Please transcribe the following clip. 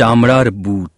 চামড়ার বুট